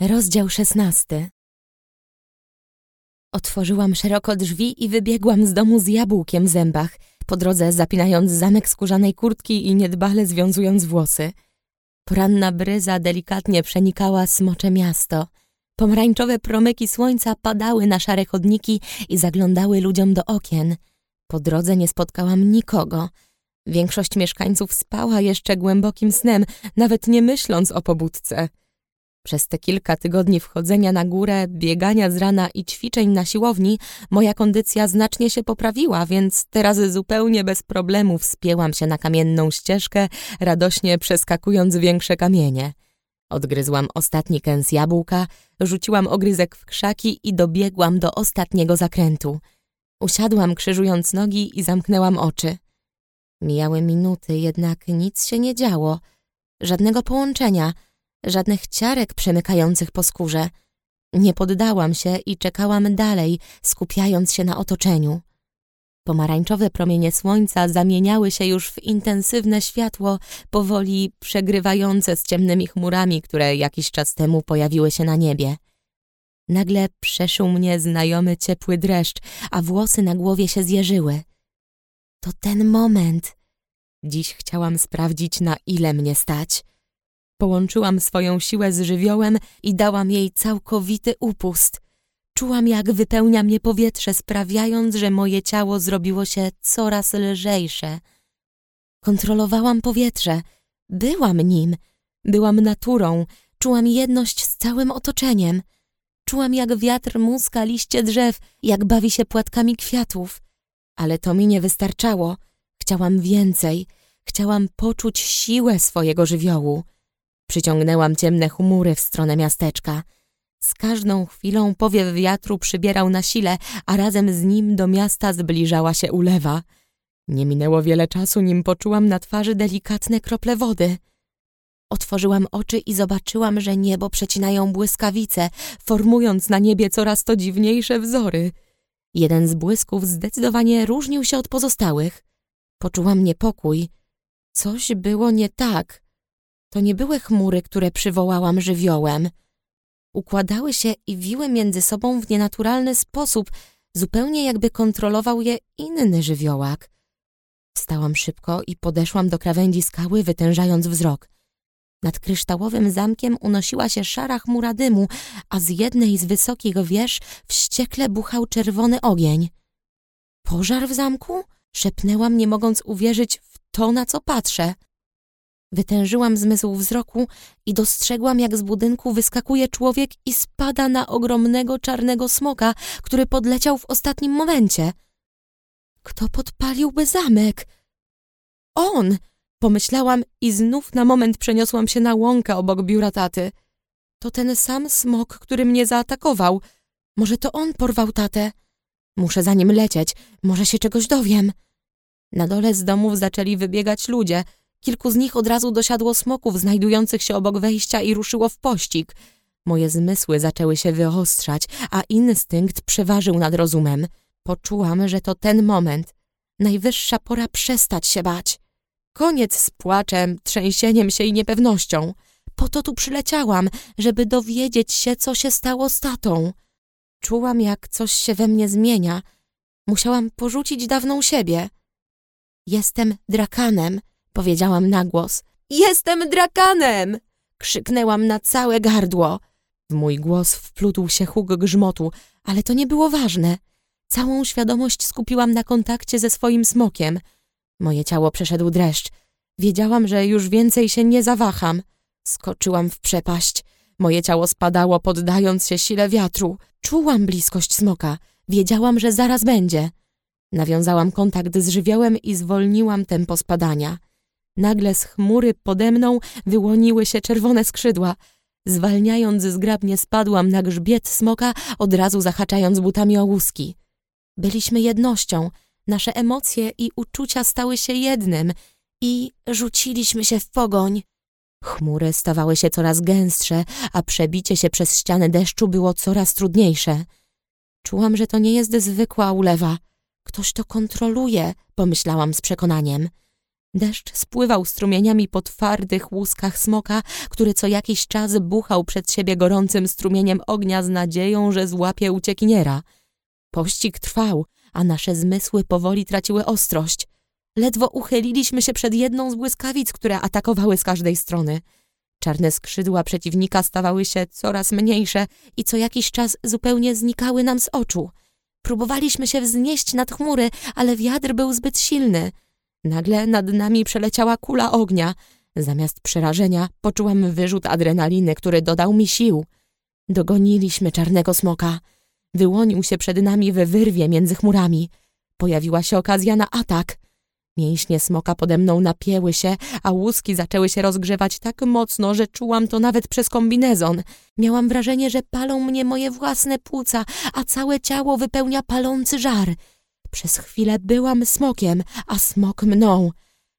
Rozdział szesnasty Otworzyłam szeroko drzwi i wybiegłam z domu z jabłkiem w zębach, po drodze zapinając zamek skórzanej kurtki i niedbale związując włosy. Poranna bryza delikatnie przenikała smocze miasto. Pomarańczowe promyki słońca padały na szare chodniki i zaglądały ludziom do okien. Po drodze nie spotkałam nikogo. Większość mieszkańców spała jeszcze głębokim snem, nawet nie myśląc o pobudce. Przez te kilka tygodni wchodzenia na górę, biegania z rana i ćwiczeń na siłowni moja kondycja znacznie się poprawiła, więc teraz zupełnie bez problemu wspięłam się na kamienną ścieżkę, radośnie przeskakując większe kamienie. Odgryzłam ostatni kęs jabłka, rzuciłam ogryzek w krzaki i dobiegłam do ostatniego zakrętu. Usiadłam krzyżując nogi i zamknęłam oczy. Mijały minuty, jednak nic się nie działo. Żadnego połączenia – żadnych ciarek przemykających po skórze. Nie poddałam się i czekałam dalej, skupiając się na otoczeniu. Pomarańczowe promienie słońca zamieniały się już w intensywne światło, powoli przegrywające z ciemnymi chmurami, które jakiś czas temu pojawiły się na niebie. Nagle przeszył mnie znajomy ciepły dreszcz, a włosy na głowie się zjeżyły. To ten moment. Dziś chciałam sprawdzić, na ile mnie stać. Połączyłam swoją siłę z żywiołem i dałam jej całkowity upust. Czułam, jak wypełnia mnie powietrze, sprawiając, że moje ciało zrobiło się coraz lżejsze. Kontrolowałam powietrze. Byłam nim. Byłam naturą. Czułam jedność z całym otoczeniem. Czułam, jak wiatr muska liście drzew, jak bawi się płatkami kwiatów. Ale to mi nie wystarczało. Chciałam więcej. Chciałam poczuć siłę swojego żywiołu. Przyciągnęłam ciemne chmury w stronę miasteczka. Z każdą chwilą powiew wiatru przybierał na sile, a razem z nim do miasta zbliżała się ulewa. Nie minęło wiele czasu, nim poczułam na twarzy delikatne krople wody. Otworzyłam oczy i zobaczyłam, że niebo przecinają błyskawice, formując na niebie coraz to dziwniejsze wzory. Jeden z błysków zdecydowanie różnił się od pozostałych. Poczułam niepokój. Coś było nie tak. To nie były chmury, które przywołałam żywiołem. Układały się i wiły między sobą w nienaturalny sposób, zupełnie jakby kontrolował je inny żywiołak. Wstałam szybko i podeszłam do krawędzi skały, wytężając wzrok. Nad kryształowym zamkiem unosiła się szara chmura dymu, a z jednej z wysokich wież wściekle buchał czerwony ogień. Pożar w zamku? Szepnęłam, nie mogąc uwierzyć w to, na co patrzę. Wytężyłam zmysł wzroku i dostrzegłam, jak z budynku wyskakuje człowiek i spada na ogromnego czarnego smoka, który podleciał w ostatnim momencie. Kto podpaliłby zamek? On! Pomyślałam i znów na moment przeniosłam się na łąkę obok biura taty. To ten sam smok, który mnie zaatakował. Może to on porwał tatę? Muszę za nim lecieć, może się czegoś dowiem. Na dole z domów zaczęli wybiegać ludzie – Kilku z nich od razu dosiadło smoków znajdujących się obok wejścia i ruszyło w pościg. Moje zmysły zaczęły się wyostrzać, a instynkt przeważył nad rozumem. Poczułam, że to ten moment. Najwyższa pora przestać się bać. Koniec z płaczem, trzęsieniem się i niepewnością. Po to tu przyleciałam, żeby dowiedzieć się, co się stało z tatą. Czułam, jak coś się we mnie zmienia. Musiałam porzucić dawną siebie. Jestem drakanem, powiedziałam na głos. Jestem drakanem! Krzyknęłam na całe gardło. W mój głos wplótł się huk grzmotu, ale to nie było ważne. Całą świadomość skupiłam na kontakcie ze swoim smokiem. Moje ciało przeszedł dreszcz. Wiedziałam, że już więcej się nie zawaham. Skoczyłam w przepaść. Moje ciało spadało, poddając się sile wiatru. Czułam bliskość smoka. Wiedziałam, że zaraz będzie. Nawiązałam kontakt z żywiołem i zwolniłam tempo spadania. Nagle z chmury pode mną wyłoniły się czerwone skrzydła. Zwalniając zgrabnie spadłam na grzbiet smoka, od razu zahaczając butami o łuski. Byliśmy jednością, nasze emocje i uczucia stały się jednym i rzuciliśmy się w pogoń. Chmury stawały się coraz gęstsze, a przebicie się przez ścianę deszczu było coraz trudniejsze. Czułam, że to nie jest zwykła ulewa. Ktoś to kontroluje, pomyślałam z przekonaniem. Deszcz spływał strumieniami po twardych łuskach smoka, który co jakiś czas buchał przed siebie gorącym strumieniem ognia z nadzieją, że złapie uciekiniera. Pościg trwał, a nasze zmysły powoli traciły ostrość. Ledwo uchyliliśmy się przed jedną z błyskawic, które atakowały z każdej strony. Czarne skrzydła przeciwnika stawały się coraz mniejsze i co jakiś czas zupełnie znikały nam z oczu. Próbowaliśmy się wznieść nad chmury, ale wiatr był zbyt silny. Nagle nad nami przeleciała kula ognia. Zamiast przerażenia poczułam wyrzut adrenaliny, który dodał mi sił. Dogoniliśmy czarnego smoka. Wyłonił się przed nami we wyrwie między chmurami. Pojawiła się okazja na atak. Mięśnie smoka pode mną napięły się, a łuski zaczęły się rozgrzewać tak mocno, że czułam to nawet przez kombinezon. Miałam wrażenie, że palą mnie moje własne płuca, a całe ciało wypełnia palący żar. Przez chwilę byłam smokiem, a smok mną.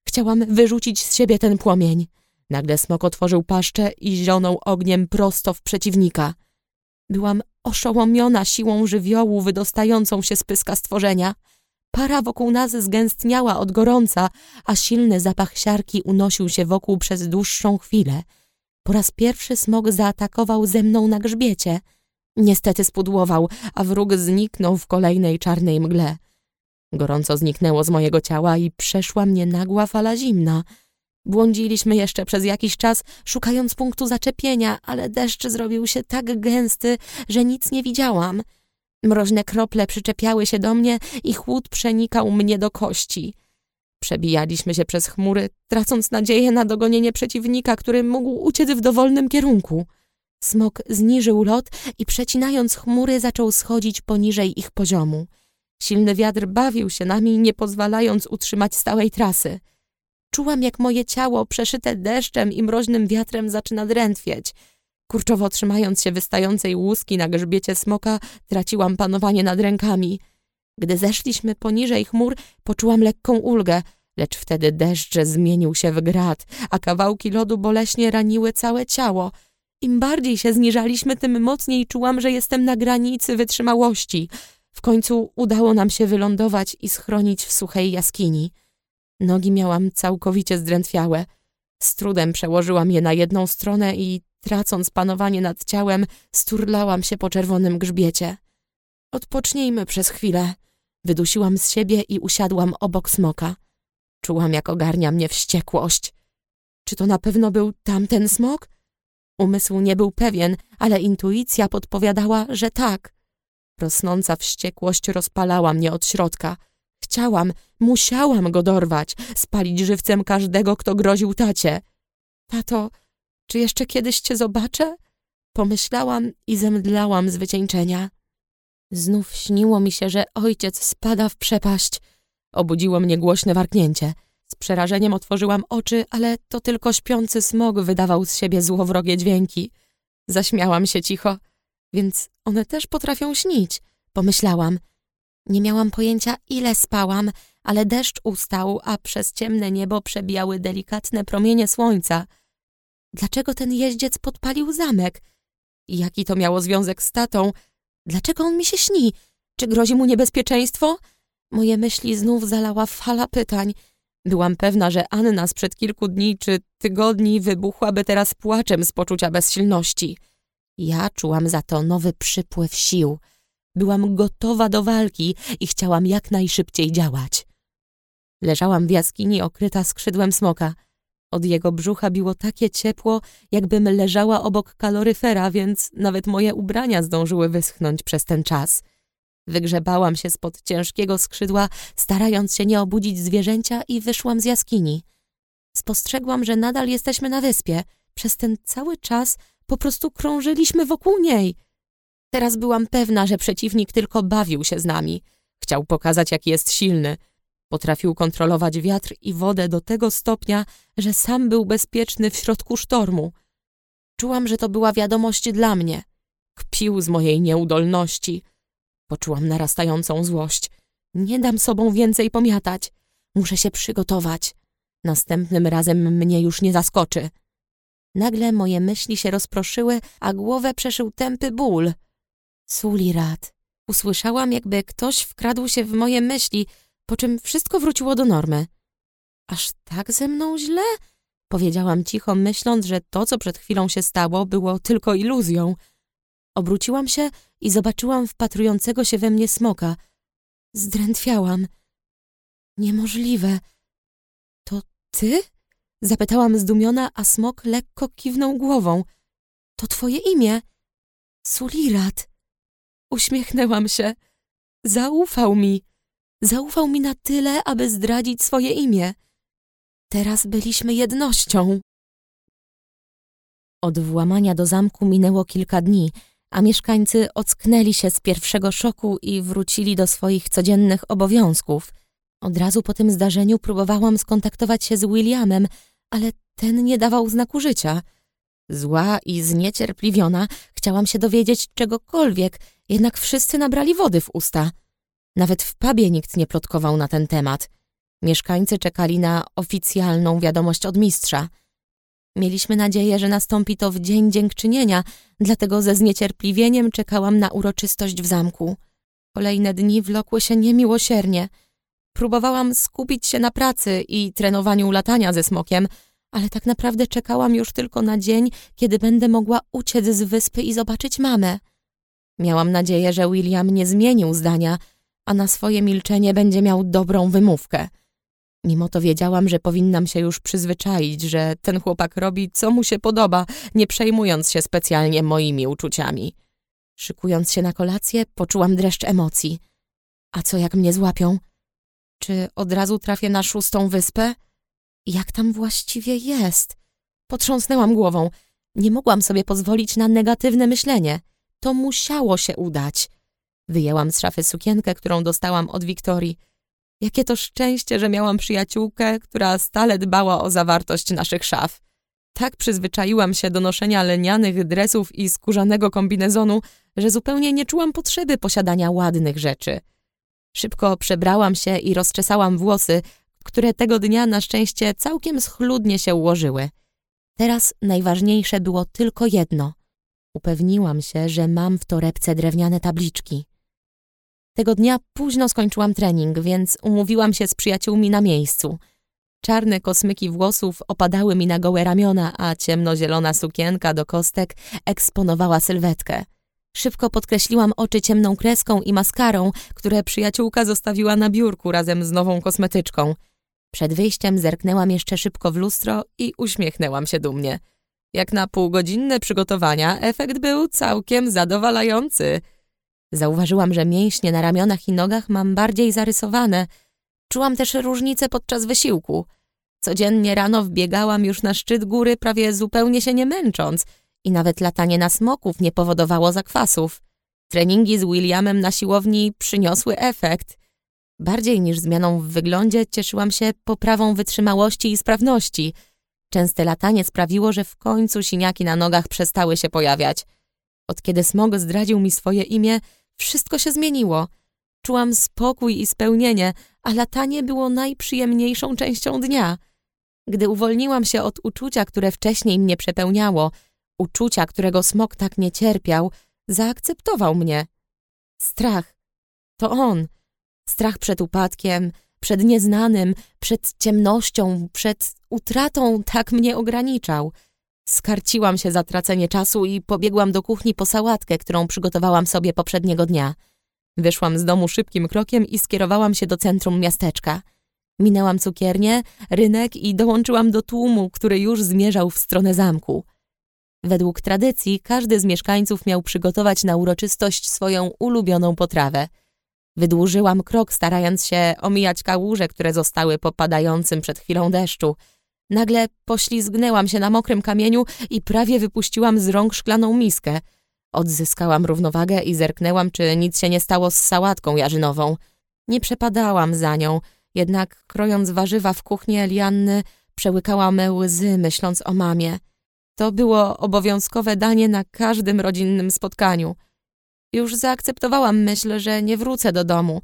Chciałam wyrzucić z siebie ten płomień. Nagle smok otworzył paszczę i zionął ogniem prosto w przeciwnika. Byłam oszołomiona siłą żywiołu wydostającą się z pyska stworzenia. Para wokół nas zgęstniała od gorąca, a silny zapach siarki unosił się wokół przez dłuższą chwilę. Po raz pierwszy smok zaatakował ze mną na grzbiecie. Niestety spudłował, a wróg zniknął w kolejnej czarnej mgle. Gorąco zniknęło z mojego ciała i przeszła mnie nagła fala zimna. Błądziliśmy jeszcze przez jakiś czas, szukając punktu zaczepienia, ale deszcz zrobił się tak gęsty, że nic nie widziałam. Mroźne krople przyczepiały się do mnie i chłód przenikał mnie do kości. Przebijaliśmy się przez chmury, tracąc nadzieję na dogonienie przeciwnika, który mógł uciec w dowolnym kierunku. Smok zniżył lot i przecinając chmury zaczął schodzić poniżej ich poziomu. Silny wiatr bawił się nami, nie pozwalając utrzymać stałej trasy. Czułam, jak moje ciało, przeszyte deszczem i mroźnym wiatrem, zaczyna drętwieć. Kurczowo trzymając się wystającej łuski na grzbiecie smoka, traciłam panowanie nad rękami. Gdy zeszliśmy poniżej chmur, poczułam lekką ulgę, lecz wtedy deszcz zmienił się w grad, a kawałki lodu boleśnie raniły całe ciało. Im bardziej się zniżaliśmy, tym mocniej czułam, że jestem na granicy wytrzymałości. W końcu udało nam się wylądować i schronić w suchej jaskini. Nogi miałam całkowicie zdrętwiałe. Z trudem przełożyłam je na jedną stronę i, tracąc panowanie nad ciałem, sturlałam się po czerwonym grzbiecie. Odpocznijmy przez chwilę. Wydusiłam z siebie i usiadłam obok smoka. Czułam, jak ogarnia mnie wściekłość. Czy to na pewno był tamten smok? Umysł nie był pewien, ale intuicja podpowiadała, że tak. Rosnąca wściekłość rozpalała mnie od środka. Chciałam, musiałam go dorwać, spalić żywcem każdego, kto groził tacie. Tato, czy jeszcze kiedyś cię zobaczę? Pomyślałam i zemdlałam z wycieńczenia. Znów śniło mi się, że ojciec spada w przepaść. Obudziło mnie głośne warknięcie. Z przerażeniem otworzyłam oczy, ale to tylko śpiący smog wydawał z siebie złowrogie dźwięki. Zaśmiałam się cicho. Więc one też potrafią śnić, pomyślałam. Nie miałam pojęcia, ile spałam, ale deszcz ustał, a przez ciemne niebo przebijały delikatne promienie słońca. Dlaczego ten jeździec podpalił zamek? Jaki to miało związek z tatą? Dlaczego on mi się śni? Czy grozi mu niebezpieczeństwo? Moje myśli znów zalała fala pytań. Byłam pewna, że Anna sprzed kilku dni czy tygodni wybuchłaby teraz płaczem z poczucia bezsilności. Ja czułam za to nowy przypływ sił. Byłam gotowa do walki i chciałam jak najszybciej działać. Leżałam w jaskini okryta skrzydłem smoka. Od jego brzucha biło takie ciepło, jakbym leżała obok kaloryfera, więc nawet moje ubrania zdążyły wyschnąć przez ten czas. Wygrzebałam się spod ciężkiego skrzydła, starając się nie obudzić zwierzęcia i wyszłam z jaskini. Spostrzegłam, że nadal jesteśmy na wyspie. Przez ten cały czas po prostu krążyliśmy wokół niej. Teraz byłam pewna, że przeciwnik tylko bawił się z nami. Chciał pokazać, jaki jest silny. Potrafił kontrolować wiatr i wodę do tego stopnia, że sam był bezpieczny w środku sztormu. Czułam, że to była wiadomość dla mnie. Kpił z mojej nieudolności. Poczułam narastającą złość. Nie dam sobą więcej pomiatać. Muszę się przygotować. Następnym razem mnie już nie zaskoczy. Nagle moje myśli się rozproszyły, a głowę przeszył tępy ból. Sulirat. Usłyszałam, jakby ktoś wkradł się w moje myśli, po czym wszystko wróciło do normy. Aż tak ze mną źle? Powiedziałam cicho, myśląc, że to, co przed chwilą się stało, było tylko iluzją. Obróciłam się i zobaczyłam wpatrującego się we mnie smoka. Zdrętwiałam. Niemożliwe. To ty? Zapytałam zdumiona, a smok lekko kiwnął głową. To twoje imię. Sulirat. Uśmiechnęłam się. Zaufał mi. Zaufał mi na tyle, aby zdradzić swoje imię. Teraz byliśmy jednością. Od włamania do zamku minęło kilka dni, a mieszkańcy ocknęli się z pierwszego szoku i wrócili do swoich codziennych obowiązków. Od razu po tym zdarzeniu próbowałam skontaktować się z Williamem, ale ten nie dawał znaku życia. Zła i zniecierpliwiona chciałam się dowiedzieć czegokolwiek, jednak wszyscy nabrali wody w usta. Nawet w pubie nikt nie plotkował na ten temat. Mieszkańcy czekali na oficjalną wiadomość od mistrza. Mieliśmy nadzieję, że nastąpi to w dzień dziękczynienia, dlatego ze zniecierpliwieniem czekałam na uroczystość w zamku. Kolejne dni wlokły się niemiłosiernie. Próbowałam skupić się na pracy i trenowaniu latania ze smokiem, ale tak naprawdę czekałam już tylko na dzień, kiedy będę mogła uciec z wyspy i zobaczyć mamę. Miałam nadzieję, że William nie zmienił zdania, a na swoje milczenie będzie miał dobrą wymówkę. Mimo to wiedziałam, że powinnam się już przyzwyczaić, że ten chłopak robi, co mu się podoba, nie przejmując się specjalnie moimi uczuciami. Szykując się na kolację, poczułam dreszcz emocji. A co jak mnie złapią? Czy od razu trafię na szóstą wyspę? Jak tam właściwie jest? Potrząsnęłam głową. Nie mogłam sobie pozwolić na negatywne myślenie. To musiało się udać. Wyjęłam z szafy sukienkę, którą dostałam od Wiktorii. Jakie to szczęście, że miałam przyjaciółkę, która stale dbała o zawartość naszych szaf. Tak przyzwyczaiłam się do noszenia lenianych dresów i skórzanego kombinezonu, że zupełnie nie czułam potrzeby posiadania ładnych rzeczy. Szybko przebrałam się i rozczesałam włosy, które tego dnia na szczęście całkiem schludnie się ułożyły. Teraz najważniejsze było tylko jedno. Upewniłam się, że mam w torebce drewniane tabliczki. Tego dnia późno skończyłam trening, więc umówiłam się z przyjaciółmi na miejscu. Czarne kosmyki włosów opadały mi na gołe ramiona, a ciemnozielona sukienka do kostek eksponowała sylwetkę. Szybko podkreśliłam oczy ciemną kreską i maskarą, które przyjaciółka zostawiła na biurku razem z nową kosmetyczką. Przed wyjściem zerknęłam jeszcze szybko w lustro i uśmiechnęłam się dumnie. Jak na półgodzinne przygotowania efekt był całkiem zadowalający – Zauważyłam, że mięśnie na ramionach i nogach mam bardziej zarysowane. Czułam też różnicę podczas wysiłku. Codziennie rano wbiegałam już na szczyt góry, prawie zupełnie się nie męcząc i nawet latanie na smoków nie powodowało zakwasów. Treningi z Williamem na siłowni przyniosły efekt. Bardziej niż zmianą w wyglądzie cieszyłam się poprawą wytrzymałości i sprawności. Częste latanie sprawiło, że w końcu siniaki na nogach przestały się pojawiać. Od kiedy smog zdradził mi swoje imię, wszystko się zmieniło. Czułam spokój i spełnienie, a latanie było najprzyjemniejszą częścią dnia. Gdy uwolniłam się od uczucia, które wcześniej mnie przepełniało, uczucia, którego smok tak nie cierpiał, zaakceptował mnie. Strach. To on. Strach przed upadkiem, przed nieznanym, przed ciemnością, przed utratą tak mnie ograniczał – Skarciłam się za tracenie czasu i pobiegłam do kuchni po sałatkę, którą przygotowałam sobie poprzedniego dnia. Wyszłam z domu szybkim krokiem i skierowałam się do centrum miasteczka. Minęłam cukiernię, rynek i dołączyłam do tłumu, który już zmierzał w stronę zamku. Według tradycji każdy z mieszkańców miał przygotować na uroczystość swoją ulubioną potrawę. Wydłużyłam krok, starając się omijać kałuże, które zostały po padającym przed chwilą deszczu – Nagle poślizgnęłam się na mokrym kamieniu i prawie wypuściłam z rąk szklaną miskę. Odzyskałam równowagę i zerknęłam, czy nic się nie stało z sałatką jarzynową. Nie przepadałam za nią, jednak krojąc warzywa w kuchni Elianny, przełykałam łzy, myśląc o mamie. To było obowiązkowe danie na każdym rodzinnym spotkaniu. Już zaakceptowałam myśl, że nie wrócę do domu.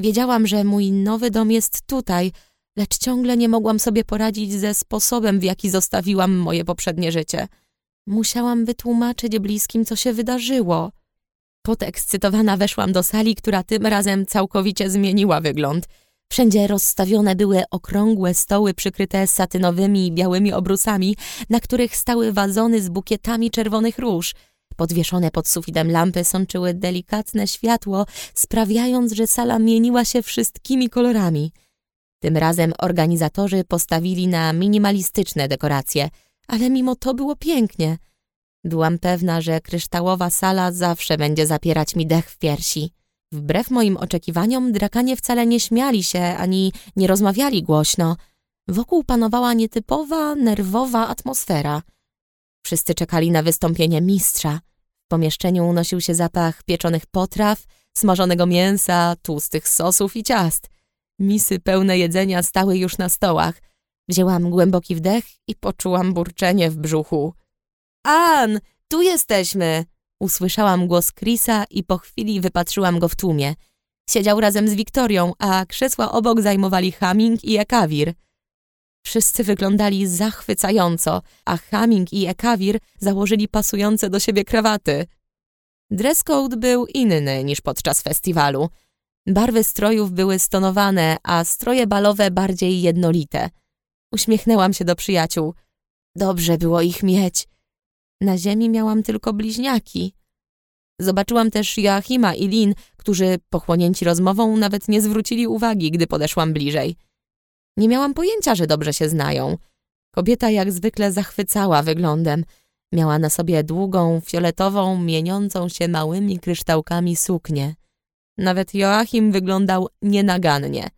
Wiedziałam, że mój nowy dom jest tutaj – lecz ciągle nie mogłam sobie poradzić ze sposobem, w jaki zostawiłam moje poprzednie życie. Musiałam wytłumaczyć bliskim, co się wydarzyło. Podekscytowana weszłam do sali, która tym razem całkowicie zmieniła wygląd. Wszędzie rozstawione były okrągłe stoły przykryte satynowymi białymi obrusami, na których stały wazony z bukietami czerwonych róż. Podwieszone pod sufitem lampy sączyły delikatne światło, sprawiając, że sala mieniła się wszystkimi kolorami. Tym razem organizatorzy postawili na minimalistyczne dekoracje, ale mimo to było pięknie. Byłam pewna, że kryształowa sala zawsze będzie zapierać mi dech w piersi. Wbrew moim oczekiwaniom, drakanie wcale nie śmiali się ani nie rozmawiali głośno. Wokół panowała nietypowa, nerwowa atmosfera. Wszyscy czekali na wystąpienie mistrza. W pomieszczeniu unosił się zapach pieczonych potraw, smażonego mięsa, tłustych sosów i ciast. Misy pełne jedzenia stały już na stołach. Wzięłam głęboki wdech i poczułam burczenie w brzuchu. An, tu jesteśmy! Usłyszałam głos Chrisa i po chwili wypatrzyłam go w tłumie. Siedział razem z Wiktorią, a krzesła obok zajmowali Hamming i Ekawir. Wszyscy wyglądali zachwycająco, a Hamming i Ekawir założyli pasujące do siebie krawaty. Dress code był inny niż podczas festiwalu. Barwy strojów były stonowane, a stroje balowe bardziej jednolite. Uśmiechnęłam się do przyjaciół. Dobrze było ich mieć. Na ziemi miałam tylko bliźniaki. Zobaczyłam też Joachima i Lin, którzy, pochłonięci rozmową, nawet nie zwrócili uwagi, gdy podeszłam bliżej. Nie miałam pojęcia, że dobrze się znają. Kobieta jak zwykle zachwycała wyglądem. Miała na sobie długą, fioletową, mieniącą się małymi kryształkami suknię. Nawet Joachim wyglądał nienagannie.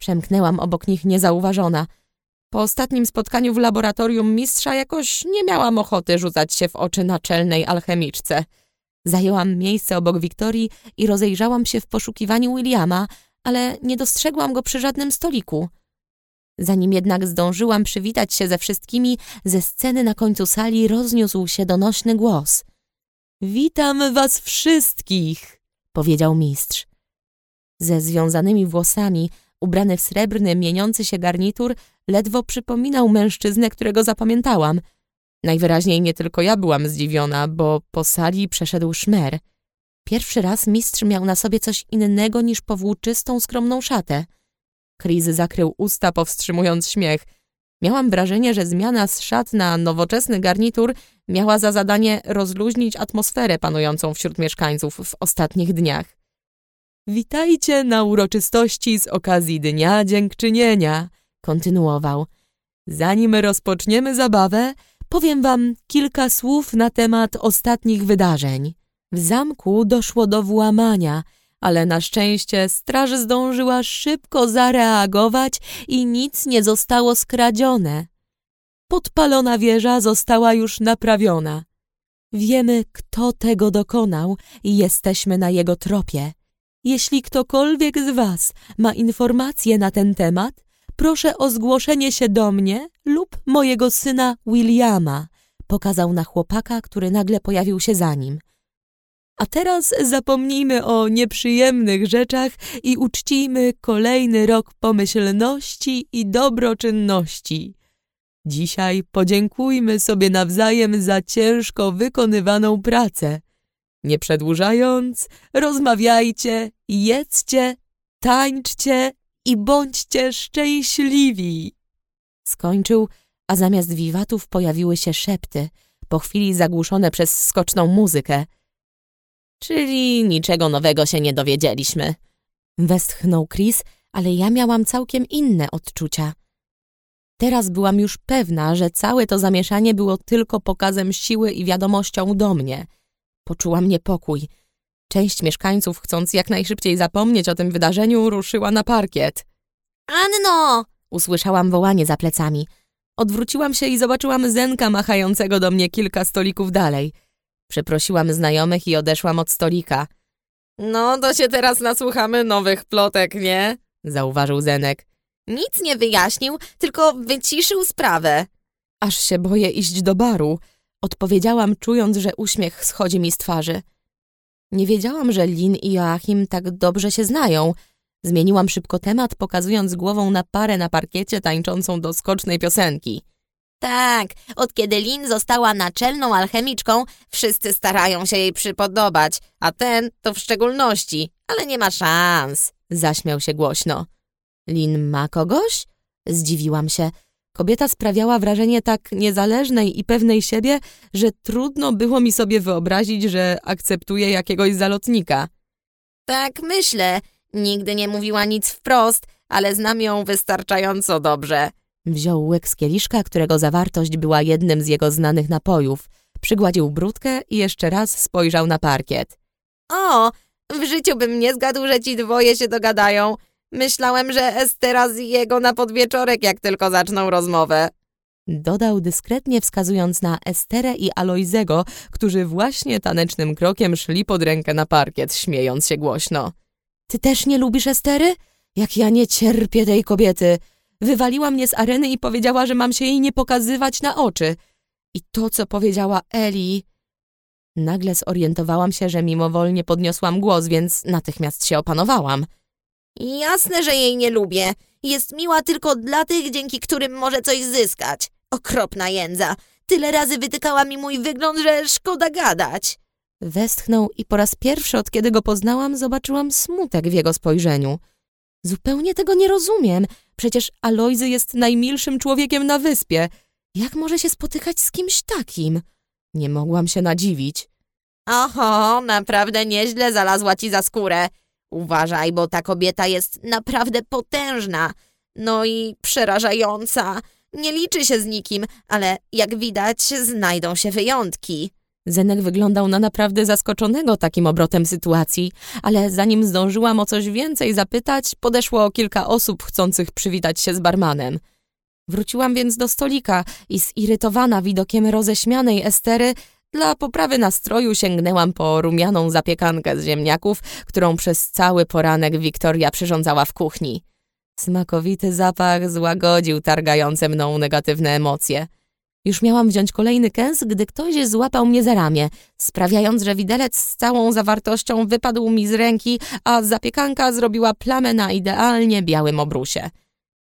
Przemknęłam obok nich niezauważona – po ostatnim spotkaniu w laboratorium mistrza jakoś nie miałam ochoty rzucać się w oczy naczelnej alchemiczce. Zajęłam miejsce obok Wiktorii i rozejrzałam się w poszukiwaniu Williama, ale nie dostrzegłam go przy żadnym stoliku. Zanim jednak zdążyłam przywitać się ze wszystkimi, ze sceny na końcu sali rozniósł się donośny głos. Witam was wszystkich, powiedział mistrz. Ze związanymi włosami, ubrany w srebrny, mieniący się garnitur, ledwo przypominał mężczyznę, którego zapamiętałam. Najwyraźniej nie tylko ja byłam zdziwiona, bo po sali przeszedł szmer. Pierwszy raz mistrz miał na sobie coś innego niż powłóczystą, skromną szatę. Chris zakrył usta, powstrzymując śmiech. Miałam wrażenie, że zmiana z szat na nowoczesny garnitur miała za zadanie rozluźnić atmosferę panującą wśród mieszkańców w ostatnich dniach. Witajcie na uroczystości z okazji Dnia Dziękczynienia, kontynuował. Zanim rozpoczniemy zabawę, powiem wam kilka słów na temat ostatnich wydarzeń. W zamku doszło do włamania, ale na szczęście straż zdążyła szybko zareagować i nic nie zostało skradzione. Podpalona wieża została już naprawiona. Wiemy, kto tego dokonał i jesteśmy na jego tropie. Jeśli ktokolwiek z Was ma informacje na ten temat, proszę o zgłoszenie się do mnie lub mojego syna Williama, pokazał na chłopaka, który nagle pojawił się za nim. A teraz zapomnijmy o nieprzyjemnych rzeczach i uczcijmy kolejny rok pomyślności i dobroczynności. Dzisiaj podziękujmy sobie nawzajem za ciężko wykonywaną pracę. Nie przedłużając, rozmawiajcie, jedzcie, tańczcie i bądźcie szczęśliwi. Skończył, a zamiast wiwatów pojawiły się szepty, po chwili zagłuszone przez skoczną muzykę. Czyli niczego nowego się nie dowiedzieliśmy. Westchnął Chris, ale ja miałam całkiem inne odczucia. Teraz byłam już pewna, że całe to zamieszanie było tylko pokazem siły i wiadomością do mnie. Poczułam niepokój – Część mieszkańców, chcąc jak najszybciej zapomnieć o tym wydarzeniu, ruszyła na parkiet. Anno! Usłyszałam wołanie za plecami. Odwróciłam się i zobaczyłam Zenka machającego do mnie kilka stolików dalej. Przeprosiłam znajomych i odeszłam od stolika. No, to się teraz nasłuchamy nowych plotek, nie? Zauważył Zenek. Nic nie wyjaśnił, tylko wyciszył sprawę. Aż się boję iść do baru. Odpowiedziałam, czując, że uśmiech schodzi mi z twarzy. Nie wiedziałam, że Lin i Joachim tak dobrze się znają. Zmieniłam szybko temat, pokazując głową na parę na parkiecie tańczącą do skocznej piosenki. Tak, od kiedy Lin została naczelną alchemiczką, wszyscy starają się jej przypodobać, a ten to w szczególności, ale nie ma szans. Zaśmiał się głośno. Lin ma kogoś? Zdziwiłam się. Kobieta sprawiała wrażenie tak niezależnej i pewnej siebie, że trudno było mi sobie wyobrazić, że akceptuje jakiegoś zalotnika. Tak myślę. Nigdy nie mówiła nic wprost, ale znam ją wystarczająco dobrze. Wziął łyk z kieliszka, którego zawartość była jednym z jego znanych napojów. Przygładził brudkę i jeszcze raz spojrzał na parkiet. O, w życiu bym nie zgadł, że ci dwoje się dogadają. Myślałem, że Estera z jego na podwieczorek, jak tylko zaczną rozmowę. Dodał dyskretnie wskazując na Esterę i Alojzego, którzy właśnie tanecznym krokiem szli pod rękę na parkiet, śmiejąc się głośno. Ty też nie lubisz Estery? Jak ja nie cierpię tej kobiety. Wywaliła mnie z areny i powiedziała, że mam się jej nie pokazywać na oczy. I to, co powiedziała Eli... Nagle zorientowałam się, że mimowolnie podniosłam głos, więc natychmiast się opanowałam. Jasne, że jej nie lubię. Jest miła tylko dla tych, dzięki którym może coś zyskać. Okropna jędza. Tyle razy wytykała mi mój wygląd, że szkoda gadać. Westchnął i po raz pierwszy, od kiedy go poznałam, zobaczyłam smutek w jego spojrzeniu. Zupełnie tego nie rozumiem. Przecież Alojzy jest najmilszym człowiekiem na wyspie. Jak może się spotykać z kimś takim? Nie mogłam się nadziwić. Oho, naprawdę nieźle zalazła ci za skórę. Uważaj, bo ta kobieta jest naprawdę potężna. No i przerażająca. Nie liczy się z nikim, ale jak widać znajdą się wyjątki. Zenek wyglądał na naprawdę zaskoczonego takim obrotem sytuacji, ale zanim zdążyłam o coś więcej zapytać, podeszło kilka osób chcących przywitać się z barmanem. Wróciłam więc do stolika i zirytowana widokiem roześmianej Estery dla poprawy nastroju sięgnęłam po rumianą zapiekankę z ziemniaków, którą przez cały poranek Wiktoria przyrządzała w kuchni. Smakowity zapach złagodził targające mną negatywne emocje. Już miałam wziąć kolejny kęs, gdy ktoś złapał mnie za ramię, sprawiając, że widelec z całą zawartością wypadł mi z ręki, a zapiekanka zrobiła plamę na idealnie białym obrusie.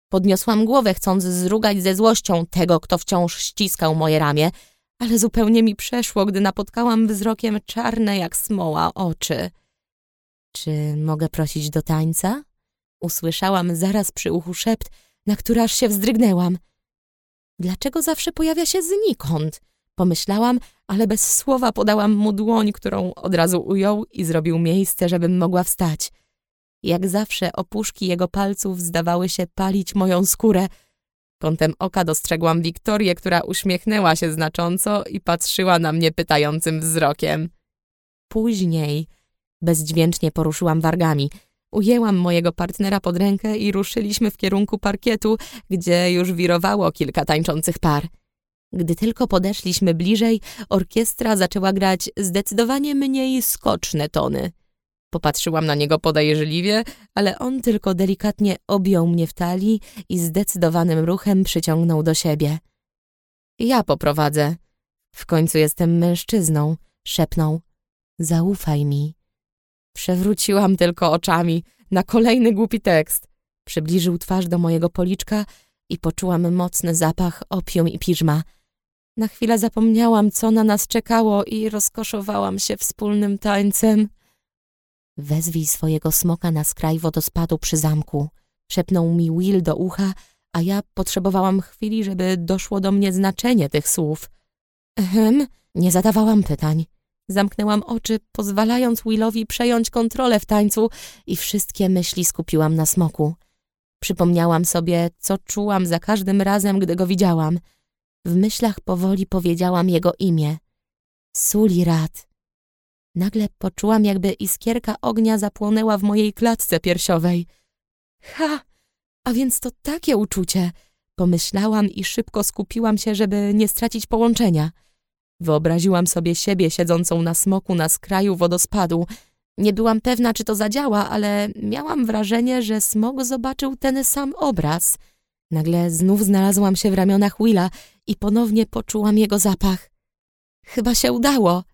Podniosłam głowę, chcąc zrugać ze złością tego, kto wciąż ściskał moje ramię, ale zupełnie mi przeszło, gdy napotkałam wzrokiem czarne jak smoła oczy. Czy mogę prosić do tańca? Usłyszałam zaraz przy uchu szept, na który aż się wzdrygnęłam. Dlaczego zawsze pojawia się znikąd? Pomyślałam, ale bez słowa podałam mu dłoń, którą od razu ujął i zrobił miejsce, żebym mogła wstać. Jak zawsze opuszki jego palców zdawały się palić moją skórę. Kątem oka dostrzegłam Wiktorię, która uśmiechnęła się znacząco i patrzyła na mnie pytającym wzrokiem. Później bezdźwięcznie poruszyłam wargami. Ujęłam mojego partnera pod rękę i ruszyliśmy w kierunku parkietu, gdzie już wirowało kilka tańczących par. Gdy tylko podeszliśmy bliżej, orkiestra zaczęła grać zdecydowanie mniej skoczne tony. Popatrzyłam na niego podejrzliwie, ale on tylko delikatnie objął mnie w talii i zdecydowanym ruchem przyciągnął do siebie. Ja poprowadzę. W końcu jestem mężczyzną, szepnął. Zaufaj mi. Przewróciłam tylko oczami na kolejny głupi tekst. Przybliżył twarz do mojego policzka i poczułam mocny zapach opium i piżma. Na chwilę zapomniałam, co na nas czekało i rozkoszowałam się wspólnym tańcem. Wezwij swojego smoka na skraj wodospadu przy zamku. Szepnął mi Will do ucha, a ja potrzebowałam chwili, żeby doszło do mnie znaczenie tych słów. Ehem, nie zadawałam pytań. Zamknęłam oczy, pozwalając Willowi przejąć kontrolę w tańcu i wszystkie myśli skupiłam na smoku. Przypomniałam sobie, co czułam za każdym razem, gdy go widziałam. W myślach powoli powiedziałam jego imię. Sulirat. Nagle poczułam, jakby iskierka ognia zapłonęła w mojej klatce piersiowej. Ha! A więc to takie uczucie! Pomyślałam i szybko skupiłam się, żeby nie stracić połączenia. Wyobraziłam sobie siebie siedzącą na smoku na skraju wodospadu. Nie byłam pewna, czy to zadziała, ale miałam wrażenie, że smok zobaczył ten sam obraz. Nagle znów znalazłam się w ramionach Willa i ponownie poczułam jego zapach. Chyba się udało.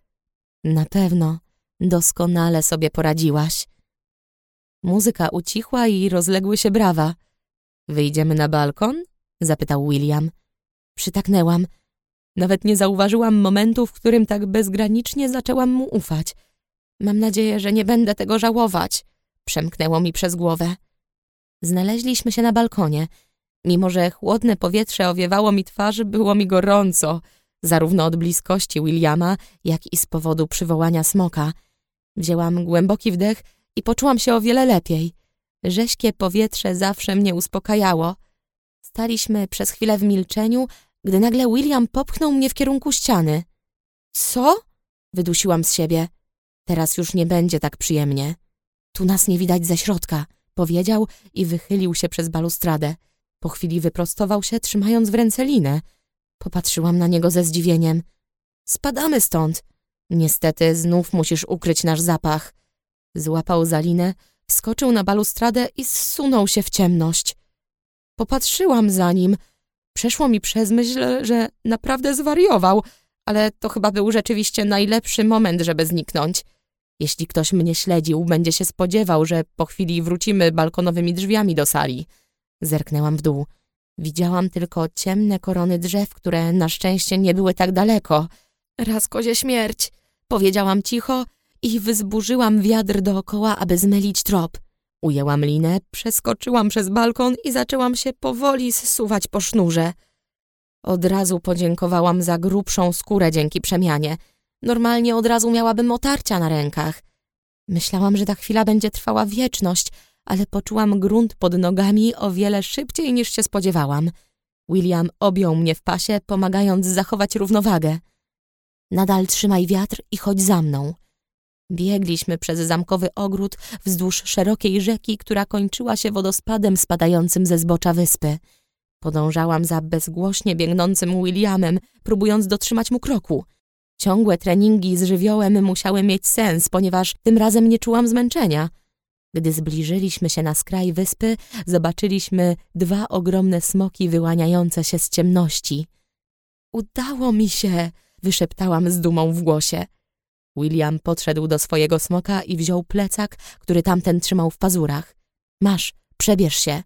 Na pewno, doskonale sobie poradziłaś. Muzyka ucichła i rozległy się brawa. Wyjdziemy na balkon? zapytał William. Przytaknęłam. Nawet nie zauważyłam momentu, w którym tak bezgranicznie zaczęłam mu ufać. Mam nadzieję, że nie będę tego żałować. Przemknęło mi przez głowę. Znaleźliśmy się na balkonie. Mimo, że chłodne powietrze owiewało mi twarz, było mi gorąco, zarówno od bliskości Williama, jak i z powodu przywołania smoka. Wzięłam głęboki wdech i poczułam się o wiele lepiej. Rześkie powietrze zawsze mnie uspokajało. Staliśmy przez chwilę w milczeniu, gdy nagle William popchnął mnie w kierunku ściany. Co? Wydusiłam z siebie. Teraz już nie będzie tak przyjemnie. Tu nas nie widać ze środka, powiedział i wychylił się przez balustradę. Po chwili wyprostował się, trzymając w ręce linę. Popatrzyłam na niego ze zdziwieniem. Spadamy stąd. Niestety znów musisz ukryć nasz zapach. Złapał za linę, wskoczył na balustradę i zsunął się w ciemność. Popatrzyłam za nim. Przeszło mi przez myśl, że naprawdę zwariował, ale to chyba był rzeczywiście najlepszy moment, żeby zniknąć. Jeśli ktoś mnie śledził, będzie się spodziewał, że po chwili wrócimy balkonowymi drzwiami do sali. Zerknęłam w dół. Widziałam tylko ciemne korony drzew, które na szczęście nie były tak daleko. Raz kozie śmierć, powiedziałam cicho i wyzburzyłam wiatr dookoła, aby zmylić trop. Ujęłam linę, przeskoczyłam przez balkon i zaczęłam się powoli zsuwać po sznurze. Od razu podziękowałam za grubszą skórę dzięki przemianie. Normalnie od razu miałabym otarcia na rękach. Myślałam, że ta chwila będzie trwała wieczność, ale poczułam grunt pod nogami o wiele szybciej niż się spodziewałam. William objął mnie w pasie, pomagając zachować równowagę. Nadal trzymaj wiatr i chodź za mną. Biegliśmy przez zamkowy ogród wzdłuż szerokiej rzeki, która kończyła się wodospadem spadającym ze zbocza wyspy. Podążałam za bezgłośnie biegnącym Williamem, próbując dotrzymać mu kroku. Ciągłe treningi z żywiołem musiały mieć sens, ponieważ tym razem nie czułam zmęczenia. Gdy zbliżyliśmy się na skraj wyspy, zobaczyliśmy dwa ogromne smoki wyłaniające się z ciemności. Udało mi się, wyszeptałam z dumą w głosie. William podszedł do swojego smoka i wziął plecak, który tamten trzymał w pazurach. Masz, przebierz się,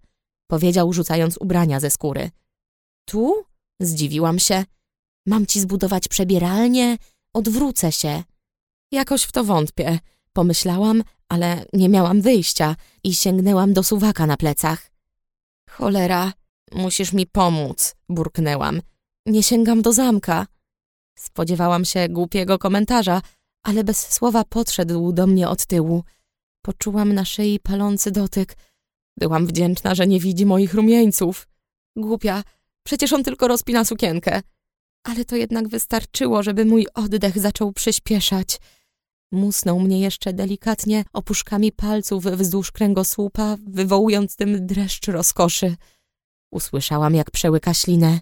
powiedział, rzucając ubrania ze skóry. Tu? Zdziwiłam się. Mam ci zbudować przebieralnię? Odwrócę się. Jakoś w to wątpię, pomyślałam, ale nie miałam wyjścia i sięgnęłam do suwaka na plecach. Cholera, musisz mi pomóc, burknęłam. Nie sięgam do zamka. Spodziewałam się głupiego komentarza, ale bez słowa podszedł do mnie od tyłu. Poczułam na szyi palący dotyk. Byłam wdzięczna, że nie widzi moich rumieńców. Głupia, przecież on tylko rozpina sukienkę. Ale to jednak wystarczyło, żeby mój oddech zaczął przyspieszać. Musnął mnie jeszcze delikatnie opuszkami palców wzdłuż kręgosłupa, wywołując tym dreszcz rozkoszy. Usłyszałam, jak przełyka ślinę.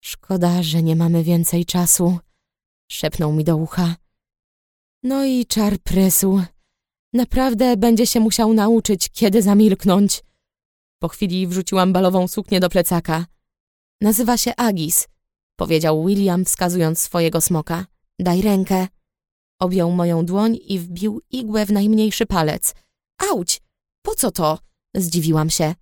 Szkoda, że nie mamy więcej czasu, szepnął mi do ucha. No i czar prysł. Naprawdę będzie się musiał nauczyć, kiedy zamilknąć. Po chwili wrzuciłam balową suknię do plecaka. Nazywa się Agis, powiedział William, wskazując swojego smoka. Daj rękę. Objął moją dłoń i wbił igłę w najmniejszy palec. Auć! Po co to? Zdziwiłam się.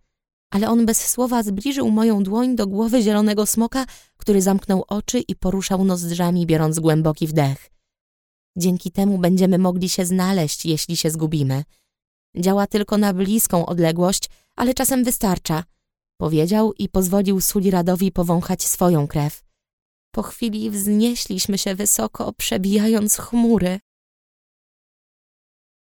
Ale on bez słowa zbliżył moją dłoń do głowy zielonego smoka, który zamknął oczy i poruszał nozdrzami, biorąc głęboki wdech. Dzięki temu będziemy mogli się znaleźć, jeśli się zgubimy. Działa tylko na bliską odległość, ale czasem wystarcza. Powiedział i pozwolił Suliradowi powąchać swoją krew. Po chwili wznieśliśmy się wysoko, przebijając chmury.